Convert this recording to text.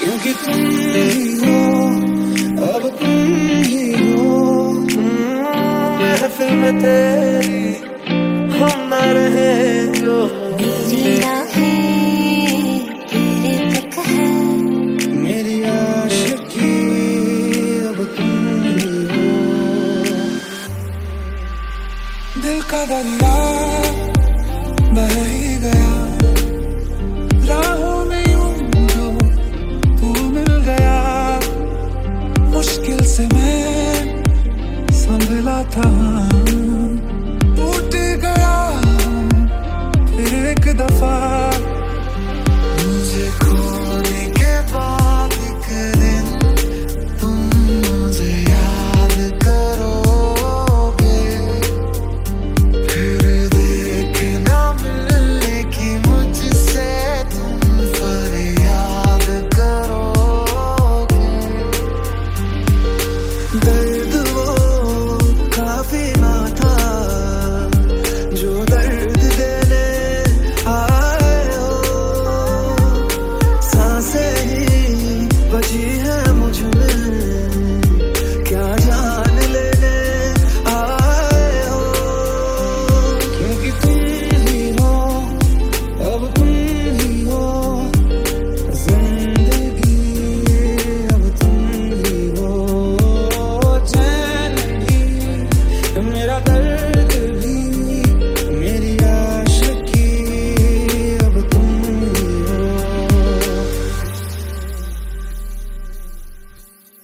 क्योंकि तुम ही हो अब तुम ही हो। महफिल में तेरी हम न रहे जो मेरी है आशिकी अब तुम ही हो। दिल का दरिया बह था। टूट गया फिर एक दफ़ा। मुझे खोने के बाद एक दिन तुम मुझे याद करोगे। फिर देखना मिलने की मुझसे तुम पर याद करोगे। पागल